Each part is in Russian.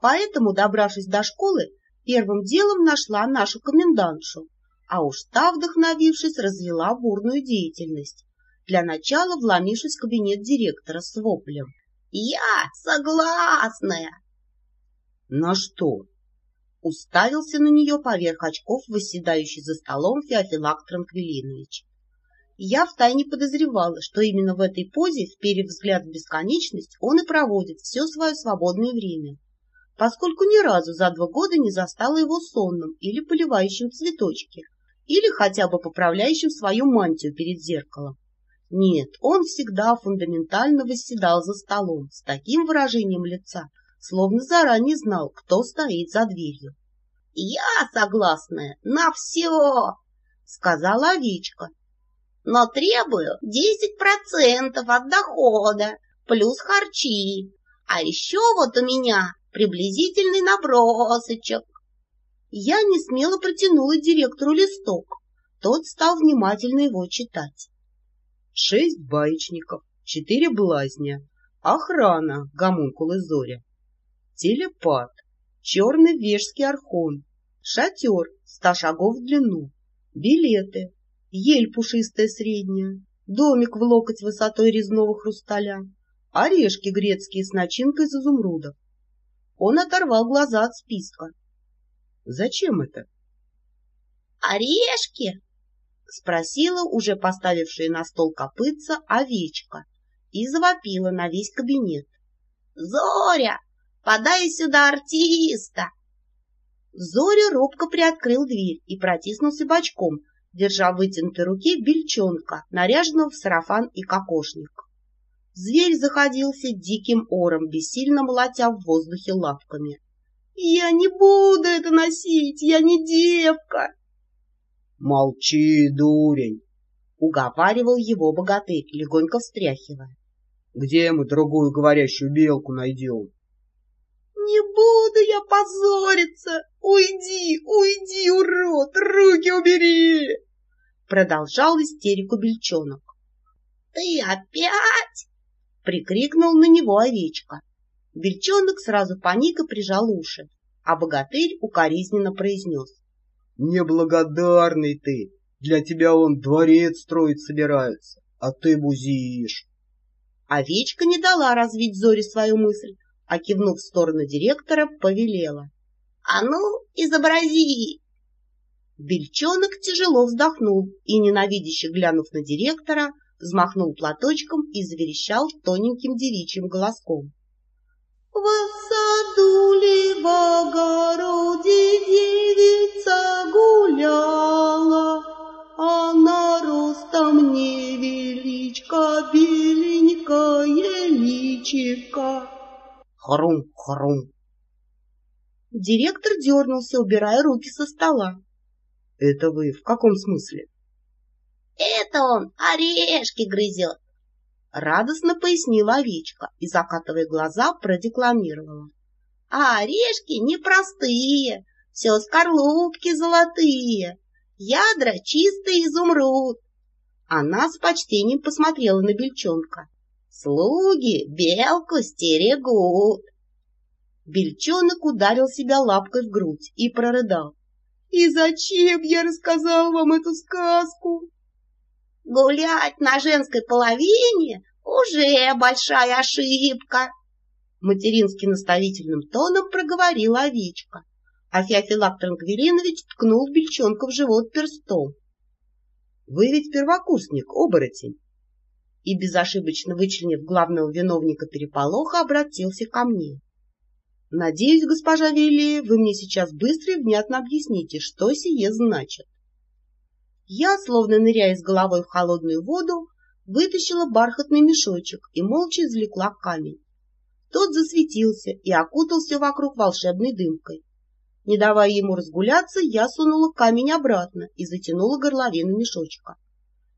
Поэтому, добравшись до школы, первым делом нашла нашу комендантшу, а уж та, вдохновившись, развела бурную деятельность, для начала вломившись в кабинет директора с воплем. «Я согласная!» «На что?» Уставился на нее поверх очков, восседающий за столом Феофилак Транквилинович. Я втайне подозревала, что именно в этой позе, вперев взгляд в бесконечность, он и проводит все свое свободное время, поскольку ни разу за два года не застала его сонным или поливающим цветочки, или хотя бы поправляющим свою мантию перед зеркалом. Нет, он всегда фундаментально восседал за столом с таким выражением лица, словно заранее знал, кто стоит за дверью. — Я согласная на все, — сказала овечка. — Но требую десять процентов от дохода, плюс харчи. А еще вот у меня приблизительный набросочек. Я не смело протянула директору листок. Тот стал внимательно его читать. Шесть баечников, четыре блазня, охрана, гомункулы Зоря, телепат, черный вежский архон, шатер, ста шагов в длину, билеты, ель пушистая средняя, домик в локоть высотой резного хрусталя, орешки грецкие с начинкой из изумрудов. Он оторвал глаза от списка. — Зачем это? — Орешки? — спросила уже поставившая на стол копытца овечка и завопила на весь кабинет. — Зоря, Подай сюда артиста!» Зоря робко приоткрыл дверь и протиснулся бочком, держа в вытянутой руке бельчонка, наряженного в сарафан и кокошник. Зверь заходился диким ором, бессильно молотя в воздухе лапками. «Я не буду это носить, я не девка!» «Молчи, дурень!» — уговаривал его богатырь, легонько встряхивая. «Где мы другую говорящую белку найдем?» «Не буду я позориться! Уйди, уйди, урод! Руки убери!» Продолжал истерику бельчонок. «Ты опять?» — прикрикнул на него овечка. Бельчонок сразу паник и прижал уши, а богатырь укоризненно произнес. «Неблагодарный ты! Для тебя он дворец строить собирается, а ты бузишь!» Овечка не дала развить Зоре свою мысль, а кивнув в сторону директора, повелела. — А ну, изобрази! Бельчонок тяжело вздохнул и, ненавидяще глянув на директора, взмахнул платочком и заверещал тоненьким девичьим голоском. — В саду ли в огороде девица гуляла, она ростом невеличка, беленькая личика. Хрум-хрум. Директор дернулся, убирая руки со стола. — Это вы в каком смысле? — Это он орешки грызет, — радостно пояснила овечка и, закатывая глаза, продекламировала. — А орешки непростые, все скорлупки золотые, ядра чистый изумруд. Она с почтением посмотрела на бельчонка. Слуги белку стерегут. Бельчонок ударил себя лапкой в грудь и прорыдал. — И зачем я рассказал вам эту сказку? — Гулять на женской половине уже большая ошибка, — матерински наставительным тоном проговорила овечка, а Феофилак Транквилинович ткнул Бельчонка в живот перстом. — Вы ведь первокурсник, оборотень и, безошибочно вычленив главного виновника переполоха, обратился ко мне. — Надеюсь, госпожа Вилли, вы мне сейчас быстро и внятно объясните, что сие значит. Я, словно ныряя с головой в холодную воду, вытащила бархатный мешочек и молча извлекла камень. Тот засветился и окутался вокруг волшебной дымкой. Не давая ему разгуляться, я сунула камень обратно и затянула горловину мешочка.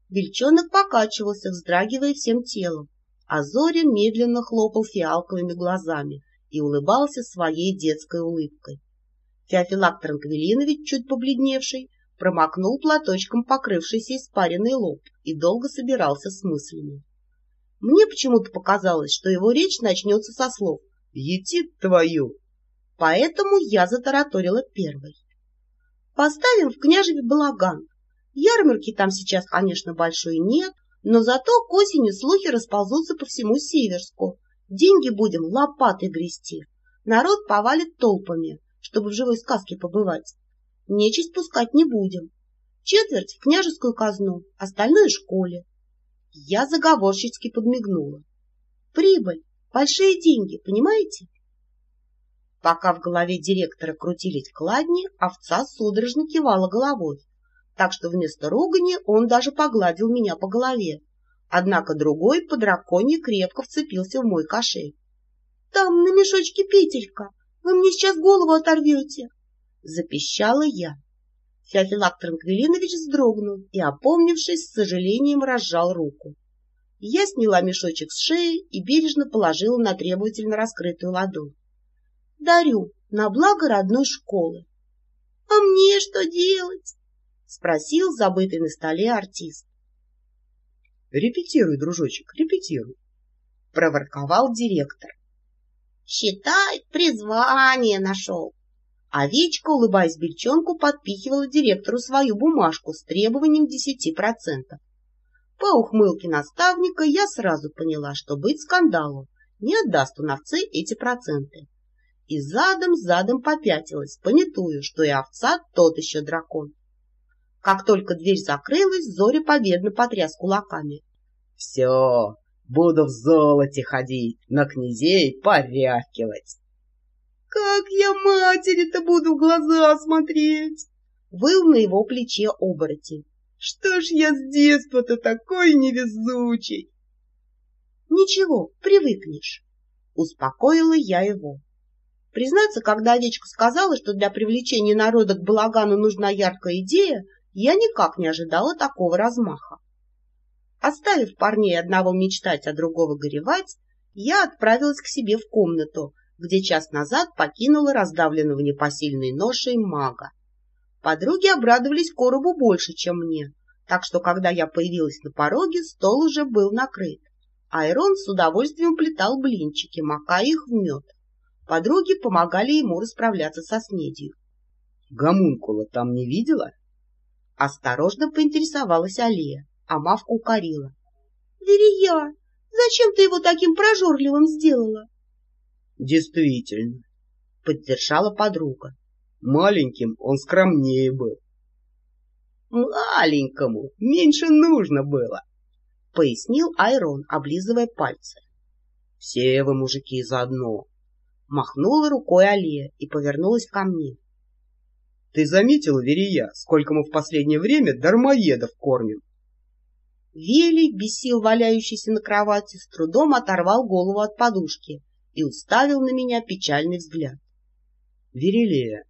Бельчонок покачивался, вздрагивая всем телом, а Зорин медленно хлопал фиалковыми глазами и улыбался своей детской улыбкой. Феофилак Транквилинович, чуть побледневший, промокнул платочком покрывшийся испаренный лоб и долго собирался с мыслями. Мне почему-то показалось, что его речь начнется со слов «Етит твою!». поэтому я затараторила первой. Поставим в княжеве балаган. Ярмарки там сейчас, конечно, большой нет, но зато к осени слухи расползутся по всему Северску. Деньги будем лопатой грести. Народ повалит толпами, чтобы в живой сказке побывать. Нечисть пускать не будем. Четверть в княжескую казну, остальное — школе. Я заговорщицки подмигнула. Прибыль, большие деньги, понимаете? Пока в голове директора крутились кладни, овца судорожно кивала головой, так что вместо ругани он даже погладил меня по голове. Однако другой по драконе крепко вцепился в мой кошель. — Там на мешочке петелька, вы мне сейчас голову оторвете! — запищала я. Феофилак Транквилинович вздрогнул и, опомнившись, с сожалением разжал руку. Я сняла мешочек с шеи и бережно положила на требовательно раскрытую ладонь. Дарю на благо родной школы. — А мне что делать? — спросил забытый на столе артист. — Репетируй, дружочек, репетируй, — проворковал директор. — Считай, призвание нашел. Овечка, улыбаясь бельчонку, подпихивала директору свою бумажку с требованием десяти процентов. По ухмылке наставника я сразу поняла, что быть скандалу не отдаст он овце эти проценты и задом-задом попятилась, понятую, что и овца тот еще дракон. Как только дверь закрылась, Зоря победно потряс кулаками. — Все, буду в золоте ходить, на князей порядкивать. — Как я матери-то буду в глаза смотреть? — выл на его плече оборотень. — Что ж я с детства-то такой невезучий? — Ничего, привыкнешь, — успокоила я его. Признаться, когда овечка сказала, что для привлечения народа к балагану нужна яркая идея, я никак не ожидала такого размаха. Оставив парней одного мечтать, а другого горевать, я отправилась к себе в комнату, где час назад покинула раздавленного непосильной ношей мага. Подруги обрадовались коробу больше, чем мне, так что, когда я появилась на пороге, стол уже был накрыт. Айрон с удовольствием плетал блинчики, макая их в мед. Подруги помогали ему расправляться со снедью. — Гомункула там не видела? Осторожно поинтересовалась Алия, а Мавка укорила. — Верия, зачем ты его таким прожорливым сделала? — Действительно, — поддержала подруга. — Маленьким он скромнее был. — Маленькому меньше нужно было, — пояснил Айрон, облизывая пальцы. — Все вы, мужики, заодно, Махнула рукой Алия и повернулась ко мне. — Ты заметила, Верия, сколько мы в последнее время дармоедов кормим? Велий, без сил валяющийся на кровати, с трудом оторвал голову от подушки и уставил на меня печальный взгляд. — Верилея,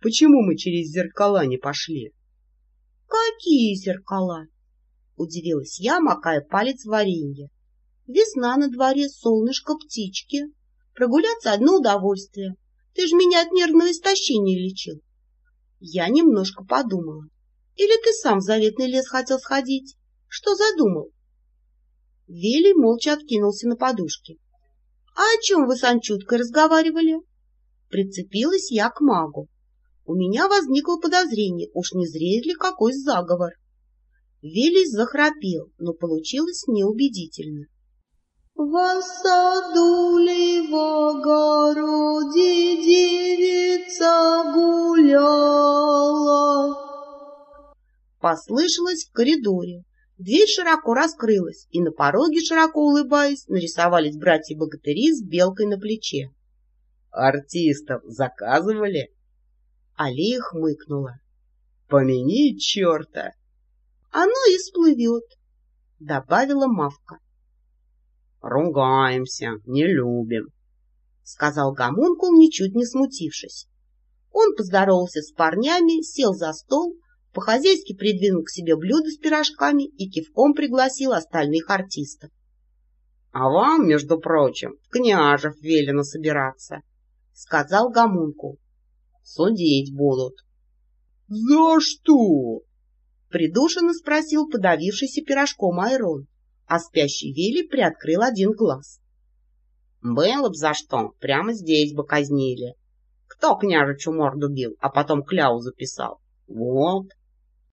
почему мы через зеркала не пошли? — Какие зеркала? — удивилась я, макая палец в варенье. — Весна на дворе, солнышко, птички. Прогуляться одно удовольствие. Ты же меня от нервного истощения лечил. Я немножко подумала. Или ты сам в заветный лес хотел сходить? Что задумал? Вели молча откинулся на подушке. — А о чем вы с Анчуткой разговаривали? Прицепилась я к магу. У меня возникло подозрение, уж не зреет ли какой заговор. Велес захрапел, но получилось неубедительно. В саду ли в огороде девица гуляла. Послышалось в коридоре. Дверь широко раскрылась, и на пороге, широко улыбаясь, нарисовались братья-богатыри с белкой на плече. — Артистов заказывали? Алия хмыкнула. — Помяни черта! — Оно и всплывет, — добавила Мавка. Ругаемся, не любим, — сказал гомункул, ничуть не смутившись. Он поздоровался с парнями, сел за стол, по-хозяйски придвинул к себе блюдо с пирожками и кивком пригласил остальных артистов. — А вам, между прочим, в княжев велено собираться, — сказал гомункул. — Судить будут. — За что? — придушенно спросил подавившийся пирожком Айрон а спящий Вилли приоткрыл один глаз. Было б за что, прямо здесь бы казнили. Кто княжичу морду бил, а потом кляузу писал? Вот,